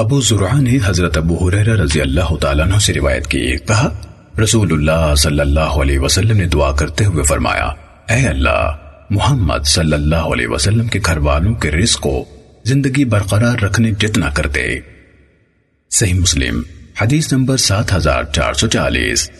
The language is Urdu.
ابو زرعہ نے حضرت ابو حریرہ رضی اللہ تعالیٰ عنہ سے روایت کی کہا، رسول اللہ صلی اللہ علیہ وسلم نے دعا کرتے ہوئے فرمایا، اے اللہ، محمد صلی اللہ علیہ وسلم کے گھر والوں کے رزق کو زندگی برقرار رکھنے جتنا کرتے۔ صحیح مسلم، حدیث نمبر سات ہزار چار سو چالیس۔